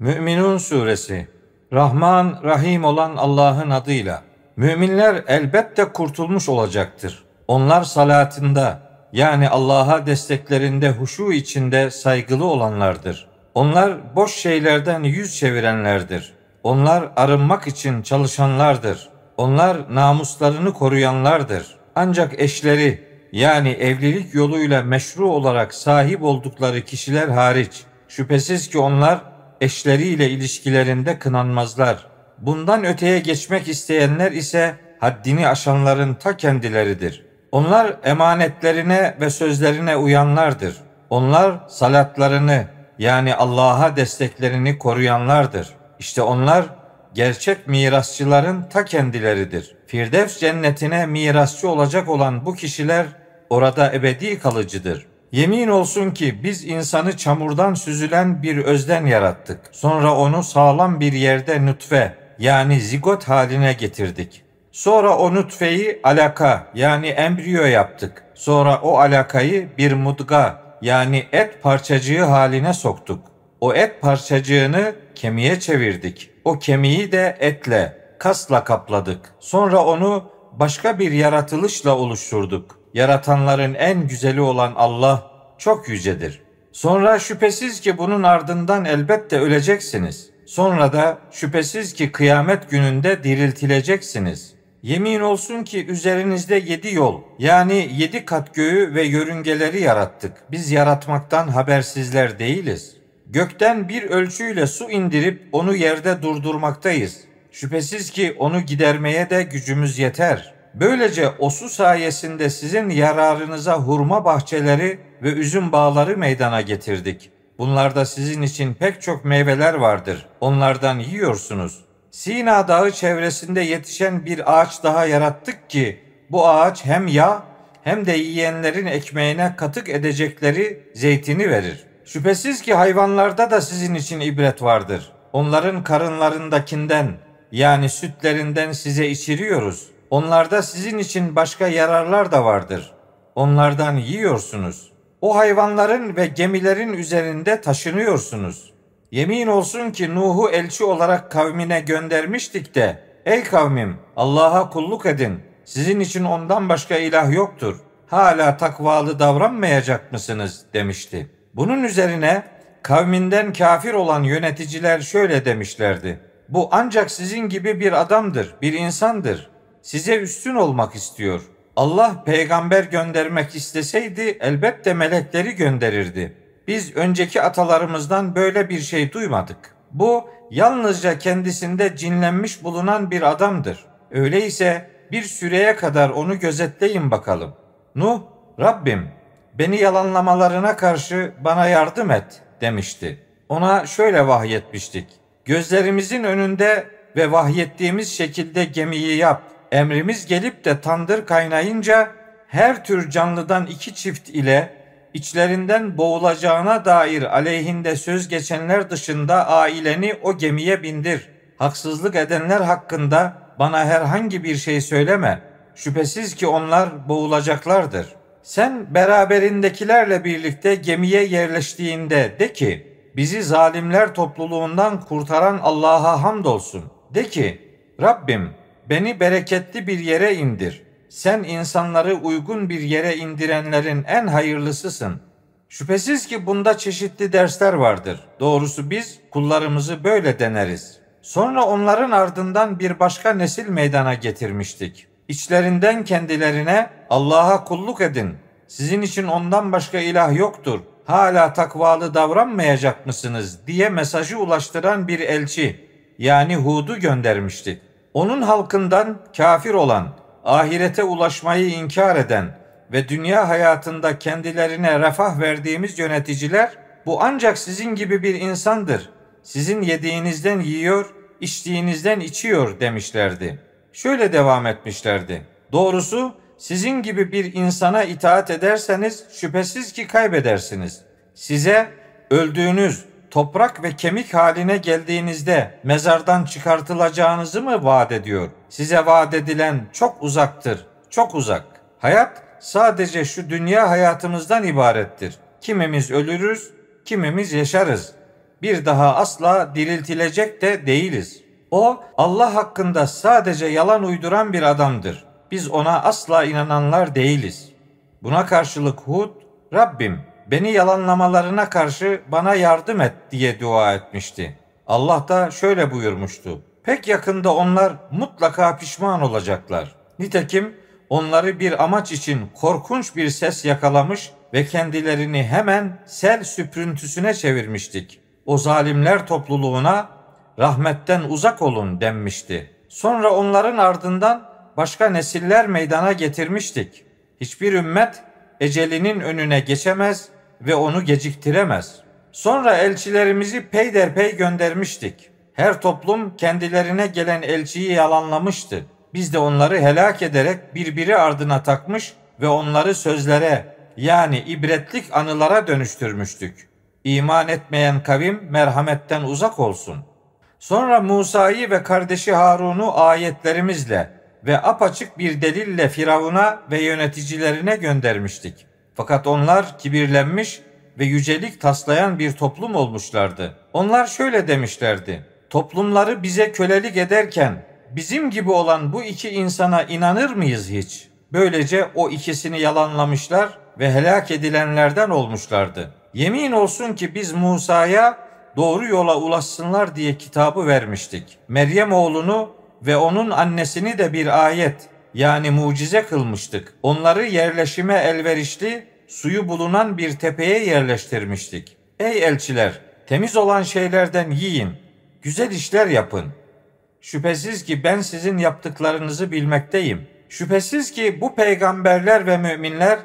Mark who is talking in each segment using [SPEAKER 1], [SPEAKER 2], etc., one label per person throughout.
[SPEAKER 1] Müminun Suresi Rahman, Rahim olan Allah'ın adıyla. Müminler elbette kurtulmuş olacaktır. Onlar salatında yani Allah'a desteklerinde huşu içinde saygılı olanlardır. Onlar boş şeylerden yüz çevirenlerdir. Onlar arınmak için çalışanlardır. Onlar namuslarını koruyanlardır. Ancak eşleri yani evlilik yoluyla meşru olarak sahip oldukları kişiler hariç şüphesiz ki onlar eşleriyle ilişkilerinde kınanmazlar. Bundan öteye geçmek isteyenler ise haddini aşanların ta kendileridir. Onlar emanetlerine ve sözlerine uyanlardır. Onlar salatlarını yani Allah'a desteklerini koruyanlardır. İşte onlar gerçek mirasçıların ta kendileridir. Firdevs cennetine mirasçı olacak olan bu kişiler orada ebedi kalıcıdır. Yemin olsun ki biz insanı çamurdan süzülen bir özden yarattık. Sonra onu sağlam bir yerde nutfe yani zigot haline getirdik. Sonra o nutfeyi alaka yani embriyo yaptık. Sonra o alakayı bir mudga yani et parçacığı haline soktuk. O et parçacığını kemiğe çevirdik. O kemiği de etle, kasla kapladık. Sonra onu başka bir yaratılışla oluşturduk. Yaratanların en güzeli olan Allah çok yücedir. Sonra şüphesiz ki bunun ardından elbette öleceksiniz. Sonra da şüphesiz ki kıyamet gününde diriltileceksiniz. Yemin olsun ki üzerinizde yedi yol yani yedi kat göğü ve yörüngeleri yarattık. Biz yaratmaktan habersizler değiliz. Gökten bir ölçüyle su indirip onu yerde durdurmaktayız. Şüphesiz ki onu gidermeye de gücümüz yeter. Böylece o su sayesinde sizin yararınıza hurma bahçeleri ve üzüm bağları meydana getirdik. Bunlarda sizin için pek çok meyveler vardır. Onlardan yiyorsunuz. Sina Dağı çevresinde yetişen bir ağaç daha yarattık ki bu ağaç hem yağ hem de yiyenlerin ekmeğine katık edecekleri zeytini verir. Şüphesiz ki hayvanlarda da sizin için ibret vardır. Onların karınlarındakinden yani sütlerinden size içiriyoruz. Onlarda sizin için başka yararlar da vardır. Onlardan yiyorsunuz. O hayvanların ve gemilerin üzerinde taşınıyorsunuz. Yemin olsun ki Nuh'u elçi olarak kavmine göndermiştik de ey kavmim Allah'a kulluk edin. Sizin için ondan başka ilah yoktur. Hala takvalı davranmayacak mısınız demişti. Bunun üzerine kavminden kafir olan yöneticiler şöyle demişlerdi. Bu ancak sizin gibi bir adamdır, bir insandır. Size üstün olmak istiyor. Allah peygamber göndermek isteseydi elbette melekleri gönderirdi. Biz önceki atalarımızdan böyle bir şey duymadık. Bu yalnızca kendisinde cinlenmiş bulunan bir adamdır. Öyleyse bir süreye kadar onu gözetleyin bakalım. Nuh, Rabbim beni yalanlamalarına karşı bana yardım et demişti. Ona şöyle vahyetmiştik. Gözlerimizin önünde ve vahyettiğimiz şekilde gemiyi yap. Emrimiz gelip de tandır kaynayınca her tür canlıdan iki çift ile içlerinden boğulacağına dair aleyhinde söz geçenler dışında aileni o gemiye bindir. Haksızlık edenler hakkında bana herhangi bir şey söyleme. Şüphesiz ki onlar boğulacaklardır. Sen beraberindekilerle birlikte gemiye yerleştiğinde de ki, bizi zalimler topluluğundan kurtaran Allah'a hamdolsun. De ki, Rabbim beni bereketli bir yere indir. Sen insanları uygun bir yere indirenlerin en hayırlısısın. Şüphesiz ki bunda çeşitli dersler vardır. Doğrusu biz kullarımızı böyle deneriz. Sonra onların ardından bir başka nesil meydana getirmiştik. İçlerinden kendilerine Allah'a kulluk edin. Sizin için ondan başka ilah yoktur. Hala takvalı davranmayacak mısınız diye mesajı ulaştıran bir elçi yani Hud'u göndermiştik. Onun halkından kafir olan, ahirete ulaşmayı inkar eden ve dünya hayatında kendilerine refah verdiğimiz yöneticiler bu ancak sizin gibi bir insandır. Sizin yediğinizden yiyor, içtiğinizden içiyor demişlerdi. Şöyle devam etmişlerdi. Doğrusu sizin gibi bir insana itaat ederseniz şüphesiz ki kaybedersiniz. Size öldüğünüz, toprak ve kemik haline geldiğinizde mezardan çıkartılacağınızı mı vaat ediyor? Size vaat edilen çok uzaktır, çok uzak. Hayat sadece şu dünya hayatımızdan ibarettir. Kimimiz ölürüz, kimimiz yaşarız. Bir daha asla diriltilecek de değiliz. O Allah hakkında sadece yalan uyduran bir adamdır. Biz ona asla inananlar değiliz. Buna karşılık Hud, Rabbim beni yalanlamalarına karşı bana yardım et diye dua etmişti. Allah da şöyle buyurmuştu. Pek yakında onlar mutlaka pişman olacaklar. Nitekim onları bir amaç için korkunç bir ses yakalamış ve kendilerini hemen sel süprüntüsüne çevirmiştik. O zalimler topluluğuna rahmetten uzak olun denmişti. Sonra onların ardından başka nesiller meydana getirmiştik. Hiçbir ümmet ecelinin önüne geçemez ve onu geciktiremez. Sonra elçilerimizi peyderpey göndermiştik. Her toplum kendilerine gelen elçiyi yalanlamıştı. Biz de onları helak ederek birbiri ardına takmış ve onları sözlere yani ibretlik anılara dönüştürmüştük. İman etmeyen kavim merhametten uzak olsun. Sonra Musa'yı ve kardeşi Harun'u ayetlerimizle ve apaçık bir delille Firavun'a ve yöneticilerine göndermiştik. Fakat onlar kibirlenmiş ve yücelik taslayan bir toplum olmuşlardı. Onlar şöyle demişlerdi. Toplumları bize kölelik ederken bizim gibi olan bu iki insana inanır mıyız hiç? Böylece o ikisini yalanlamışlar ve helak edilenlerden olmuşlardı. Yemin olsun ki biz Musa'ya doğru yola ulaşsınlar diye kitabı vermiştik. Meryem oğlunu ve onun annesini de bir ayet yani mucize kılmıştık. Onları yerleşime elverişli, suyu bulunan bir tepeye yerleştirmiştik. Ey elçiler, temiz olan şeylerden yiyin, güzel işler yapın. Şüphesiz ki ben sizin yaptıklarınızı bilmekteyim. Şüphesiz ki bu peygamberler ve müminler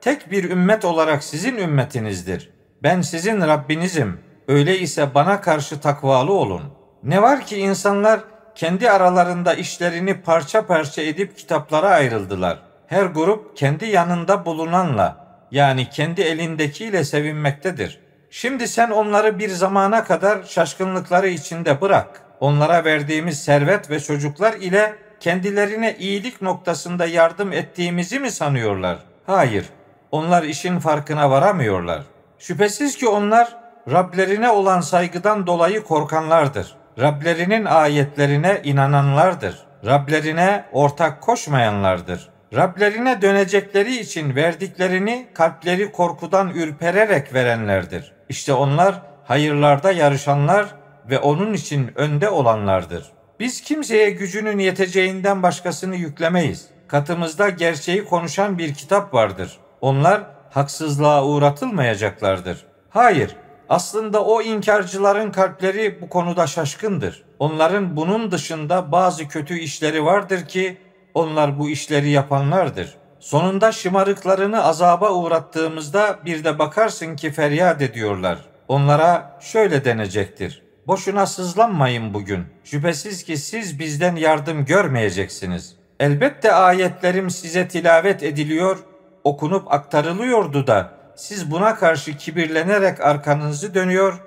[SPEAKER 1] tek bir ümmet olarak sizin ümmetinizdir. Ben sizin Rabbinizim. Öyleyse bana karşı takvalı olun. Ne var ki insanlar kendi aralarında işlerini parça parça edip kitaplara ayrıldılar. Her grup kendi yanında bulunanla yani kendi elindekiyle sevinmektedir. Şimdi sen onları bir zamana kadar şaşkınlıkları içinde bırak. Onlara verdiğimiz servet ve çocuklar ile kendilerine iyilik noktasında yardım ettiğimizi mi sanıyorlar? Hayır. Onlar işin farkına varamıyorlar. Şüphesiz ki onlar Rablerine olan saygıdan dolayı korkanlardır. Rablerinin ayetlerine inananlardır. Rablerine ortak koşmayanlardır. Rablerine dönecekleri için verdiklerini kalpleri korkudan ürpererek verenlerdir. İşte onlar hayırlarda yarışanlar ve onun için önde olanlardır. Biz kimseye gücünün yeteceğinden başkasını yüklemeyiz. Katımızda gerçeği konuşan bir kitap vardır. Onlar haksızlığa uğratılmayacaklardır. Hayır, aslında o inkarcıların kalpleri bu konuda şaşkındır. Onların bunun dışında bazı kötü işleri vardır ki onlar bu işleri yapanlardır. Sonunda şımarıklarını azaba uğrattığımızda bir de bakarsın ki feryat ediyorlar. Onlara şöyle denecektir. Boşuna sızlanmayın bugün. Şüphesiz ki siz bizden yardım görmeyeceksiniz. Elbette ayetlerim size tilavet ediliyor, okunup aktarılıyordu da siz buna karşı kibirlenerek arkanızı dönüyor,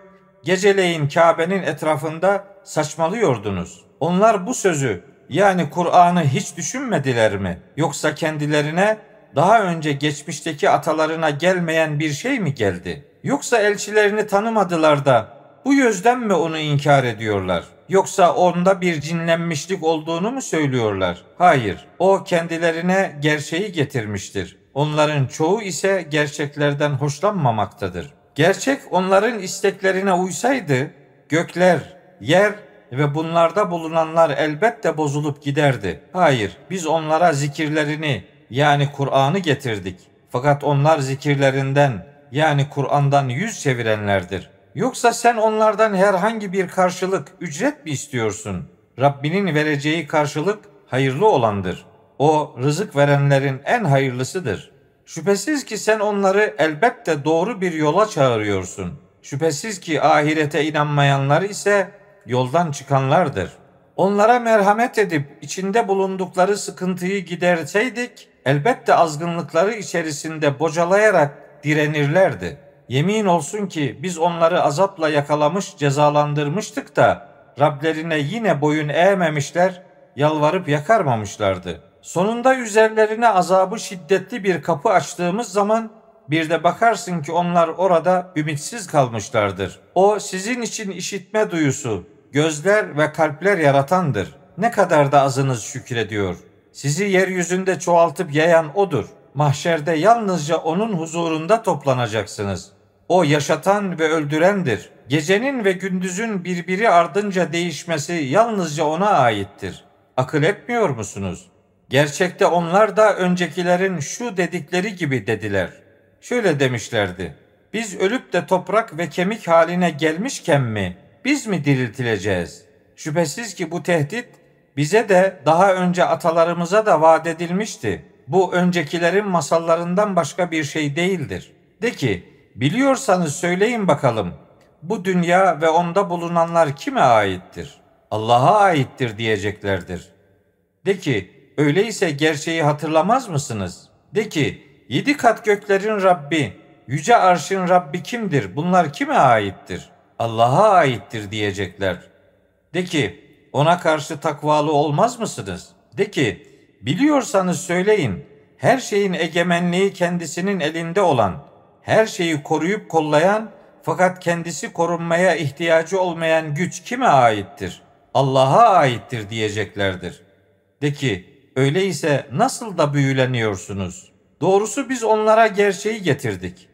[SPEAKER 1] geceleyin Kabe'nin etrafında saçmalıyordunuz. Onlar bu sözü yani Kur'an'ı hiç düşünmediler mi? Yoksa kendilerine daha önce geçmişteki atalarına gelmeyen bir şey mi geldi? Yoksa elçilerini tanımadılar da bu yüzden mi onu inkar ediyorlar? Yoksa onda bir cinlenmişlik olduğunu mu söylüyorlar? Hayır, o kendilerine gerçeği getirmiştir. Onların çoğu ise gerçeklerden hoşlanmamaktadır. Gerçek onların isteklerine uysaydı gökler, yer ve bunlarda bulunanlar elbette bozulup giderdi. Hayır, biz onlara zikirlerini yani Kur'an'ı getirdik. Fakat onlar zikirlerinden yani Kur'an'dan yüz çevirenlerdir. Yoksa sen onlardan herhangi bir karşılık, ücret mi istiyorsun? Rabbinin vereceği karşılık hayırlı olandır. O rızık verenlerin en hayırlısıdır. Şüphesiz ki sen onları elbette doğru bir yola çağırıyorsun. Şüphesiz ki ahirete inanmayanlar ise yoldan çıkanlardır. Onlara merhamet edip içinde bulundukları sıkıntıyı giderseydik elbette azgınlıkları içerisinde bocalayarak direnirlerdi. Yemin olsun ki biz onları azapla yakalamış cezalandırmıştık da Rablerine yine boyun eğmemişler, yalvarıp yakarmamışlardı. Sonunda üzerlerine azabı şiddetli bir kapı açtığımız zaman bir de bakarsın ki onlar orada ümitsiz kalmışlardır. O sizin için işitme duyusu, gözler ve kalpler yaratandır. Ne kadar da azınız şükrediyor. Sizi yeryüzünde çoğaltıp yayan odur. Mahşerde yalnızca onun huzurunda toplanacaksınız. O yaşatan ve öldürendir. Gecenin ve gündüzün birbiri ardınca değişmesi yalnızca ona aittir. Akıl etmiyor musunuz? Gerçekte onlar da öncekilerin şu dedikleri gibi dediler. Şöyle demişlerdi. Biz ölüp de toprak ve kemik haline gelmişken mi biz mi diriltileceğiz? Şüphesiz ki bu tehdit bize de daha önce atalarımıza da vaat edilmişti. Bu öncekilerin masallarından başka bir şey değildir. De ki, biliyorsanız söyleyin bakalım. Bu dünya ve onda bulunanlar kime aittir? Allah'a aittir diyeceklerdir. De ki, öyleyse gerçeği hatırlamaz mısınız? De ki, yedi kat göklerin Rabbi, yüce arşın Rabbi kimdir? Bunlar kime aittir? Allah'a aittir diyecekler. De ki, ona karşı takvalı olmaz mısınız? De ki, biliyorsanız söyleyin, her şeyin egemenliği kendisinin elinde olan, her şeyi koruyup kollayan fakat kendisi korunmaya ihtiyacı olmayan güç kime aittir? Allah'a aittir diyeceklerdir. De ki, öyleyse nasıl da büyüleniyorsunuz? Doğrusu biz onlara gerçeği getirdik.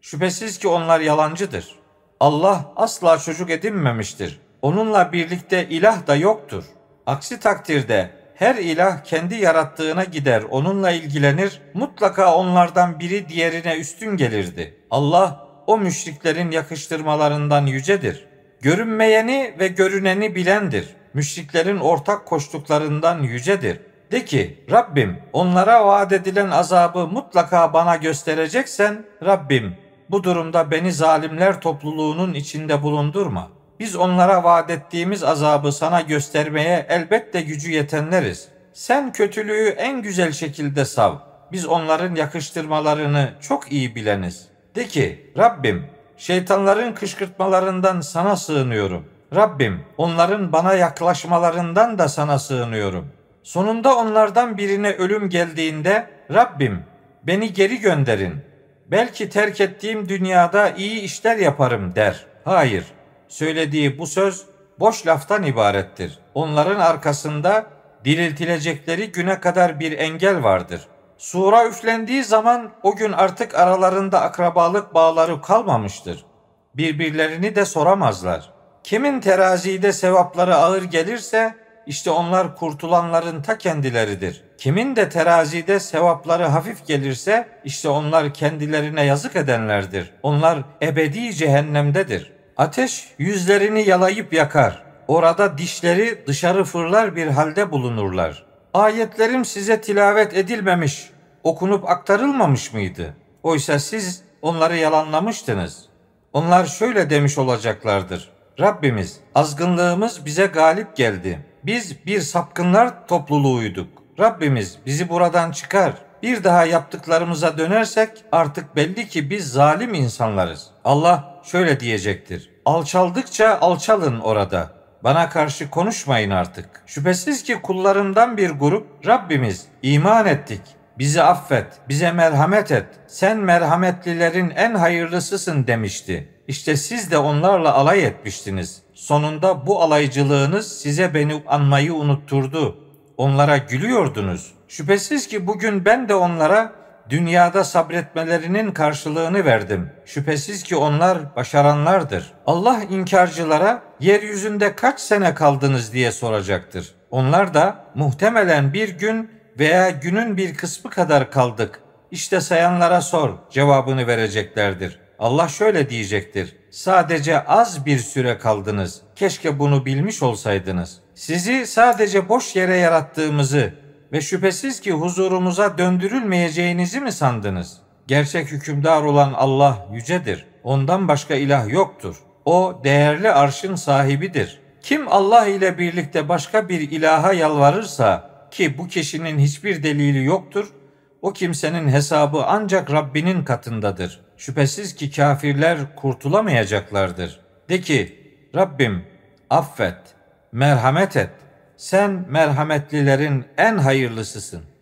[SPEAKER 1] Şüphesiz ki onlar yalancıdır. Allah asla çocuk edinmemiştir. Onunla birlikte ilah da yoktur. Aksi takdirde her ilah kendi yarattığına gider, onunla ilgilenir, mutlaka onlardan biri diğerine üstün gelirdi. Allah o müşriklerin yakıştırmalarından yücedir. Görünmeyeni ve görüneni bilendir. Müşriklerin ortak koştuklarından yücedir. De ki Rabbim onlara vaat edilen azabı mutlaka bana göstereceksen Rabbim bu durumda beni zalimler topluluğunun içinde bulundurma. Biz onlara vaat ettiğimiz azabı sana göstermeye elbette gücü yetenleriz. Sen kötülüğü en güzel şekilde sav. Biz onların yakıştırmalarını çok iyi bileniz. De ki Rabbim şeytanların kışkırtmalarından sana sığınıyorum. Rabbim onların bana yaklaşmalarından da sana sığınıyorum. Sonunda onlardan birine ölüm geldiğinde Rabbim beni geri gönderin. Belki terk ettiğim dünyada iyi işler yaparım der. Hayır, söylediği bu söz boş laftan ibarettir. Onların arkasında diriltilecekleri güne kadar bir engel vardır. Sura üflendiği zaman o gün artık aralarında akrabalık bağları kalmamıştır. Birbirlerini de soramazlar. Kimin terazide sevapları ağır gelirse işte onlar kurtulanların ta kendileridir. Kimin de terazide sevapları hafif gelirse işte onlar kendilerine yazık edenlerdir. Onlar ebedi cehennemdedir. Ateş yüzlerini yalayıp yakar. Orada dişleri dışarı fırlar bir halde bulunurlar. Ayetlerim size tilavet edilmemiş, okunup aktarılmamış mıydı? Oysa siz onları yalanlamıştınız. Onlar şöyle demiş olacaklardır. Rabbimiz azgınlığımız bize galip geldi. Biz bir sapkınlar topluluğuyduk. Rabbimiz bizi buradan çıkar. Bir daha yaptıklarımıza dönersek artık belli ki biz zalim insanlarız. Allah şöyle diyecektir. Alçaldıkça alçalın orada. Bana karşı konuşmayın artık. Şüphesiz ki kullarımdan bir grup Rabbimiz iman ettik. Bizi affet, bize merhamet et. Sen merhametlilerin en hayırlısısın demişti. İşte siz de onlarla alay etmiştiniz. Sonunda bu alaycılığınız size beni anmayı unutturdu. Onlara gülüyordunuz. Şüphesiz ki bugün ben de onlara dünyada sabretmelerinin karşılığını verdim. Şüphesiz ki onlar başaranlardır. Allah inkarcılara yeryüzünde kaç sene kaldınız diye soracaktır. Onlar da muhtemelen bir gün veya günün bir kısmı kadar kaldık. İşte sayanlara sor cevabını vereceklerdir. Allah şöyle diyecektir. Sadece az bir süre kaldınız. Keşke bunu bilmiş olsaydınız. Sizi sadece boş yere yarattığımızı ve şüphesiz ki huzurumuza döndürülmeyeceğinizi mi sandınız? Gerçek hükümdar olan Allah yücedir. Ondan başka ilah yoktur. O değerli arşın sahibidir. Kim Allah ile birlikte başka bir ilaha yalvarırsa ki bu kişinin hiçbir delili yoktur, o kimsenin hesabı ancak Rabbinin katındadır. Şüphesiz ki kafirler kurtulamayacaklardır. De ki, Rabbim affet, merhamet et. Sen merhametlilerin en hayırlısısın.''